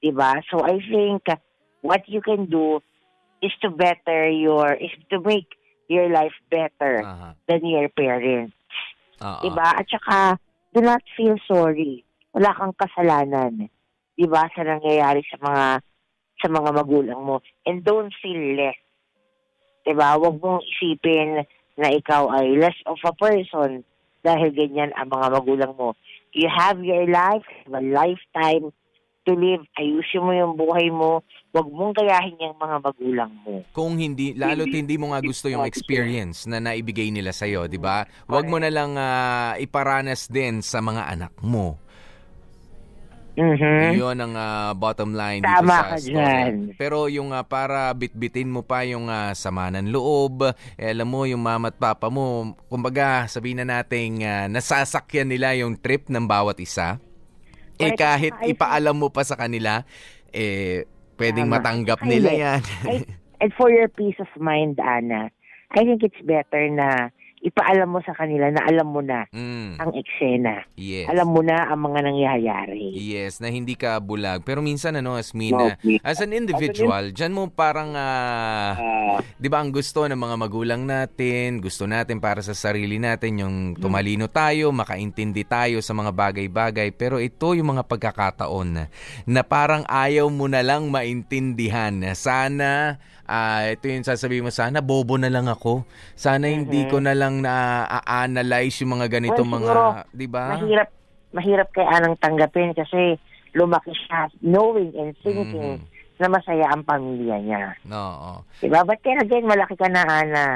Diba? So I think what you can do is to better your, is to make your life better Aha. than your parents. Oo. Diba? At saka, do not feel sorry. Wala kang kasalanan. Diba? Sa nangyayari sa mga sa mga magulang mo. And don't feel less. Diba? Huwag mong isipin na ikaw ay less of a person dahil ganyan ang mga magulang mo. You have your life, you have a lifetime to live. Ayusin mo yung buhay mo. Huwag mong gayahin yung mga magulang mo. Kung hindi, lalo't hindi mo nga gusto yung experience na naibigay nila sa'yo, di ba? Huwag mo na lang ah, iparanas din sa mga anak mo. Mhm. Yun ang ah, bottom line dito Tama sa ka story. dyan. Pero yung ah, para bitbitin mo pa yung ah, sama ng loob, eh, alam mo yung mama at papa mo, kumbaga sabihin na nating ah, nasasakyan nila yung trip ng bawat isa. Eh kahit ipaalam mo pa sa kanila, eh pwedeng Tama. matanggap nila yan. I, and for your peace of mind, Ana, I think it's better na ipaalam mo sa kanila na alam mo na Mm, ang eksena. yes. Alam mo na ang mga nangyayari. Yes, na hindi ka bulag. Pero minsan ano, Asmin, No, ah, as an individual, dyan mo parang, ah, Ah, di ba ang gusto ng mga magulang natin, gusto natin para sa sarili natin, yung tumalino tayo, makaintindi tayo sa mga bagay-bagay. Pero ito yung mga pagkakataon na parang ayaw mo na lang maintindihan. Sana, ah, ito yung sasabihin mo, sana bobo na lang ako. Sana hindi ko na lang na-analyze yung mga ganito Well, mga, di ba? mahirap, mahirap kay Anang tanggapin kasi lumaki siya knowing and thinking Mhm. na masaya ang pamilya niya. Oo. Diba? But then again, malaki ka na, Ana.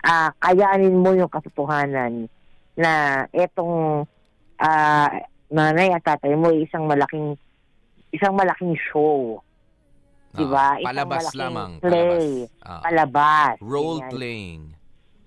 Ah, kayanin mo yung katotohanan na etong ah, nanay at tatay mo ay isang malaking isang malaking show. Diba? Oo. Isang Palabas lamang. play. Palabas. Oo. Palabas. Role Ganyan. playing.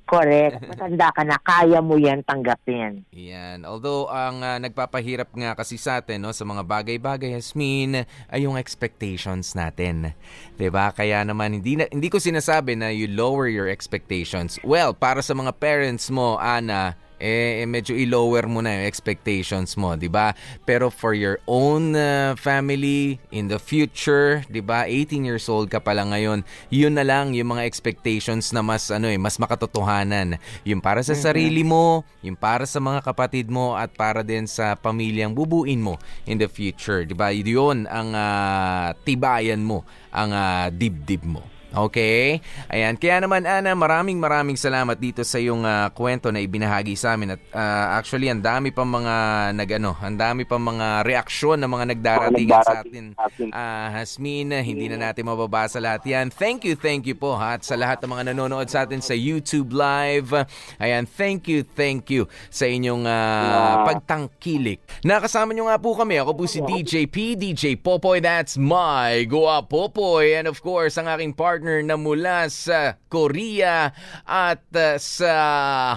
Correct. Matanda ka na, kaya mo yan tanggapin. Yan. Although ang ah, nagpapahirap nga kasi sa atin no sa mga bagay-bagay Yasmin ay yung expectations natin. 'Di ba? Kaya naman hindi na, hindi ko sinasabi na you lower your expectations. Well, para sa mga parents mo, Ana, eh, medyo i-lower mo na yung expectations mo, 'di ba? Pero for your own ah, family in the future, 'di ba? 18 years old ka pa lang ngayon. Yun na lang yung mga expectations na mas ano eh, mas makatotohanan. Yung para sa sarili mo, yung para sa mga kapatid mo at para din sa pamilyang bubuin mo in the future, 'di ba? Yun ang ah, tibayan mo, ang ah, dibdib mo. Okay? Ayan. Kaya naman, Ana, maraming maraming salamat dito sa iyong ah, kwento na ibinahagi sa amin. At ah, actually, ang dami pang mga nagano, ang dami pang mga reaksyon ng mga nagdaratingan sa atin. Ah, Hasmin, hindi na natin mababasa lahat yan. Thank you, thank you po ha. At sa lahat ng mga nanonood sa atin sa YouTube Live. Ayan, thank you, thank you sa inyong ah, pagtangkilik. Nakasama nyo nga po kami. Ako po si DJ P, DJ Popoy. That's my Goa Popoy. And of course, ang aking partner na mula sa Korea at ah, sa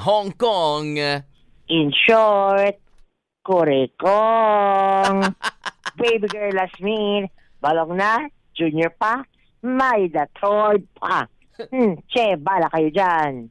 Hong Kong. In short, Korekong. Baby girl Lasmin. Balong na, junior pa, may the third pa. Hmm, che, bala kayo dyan.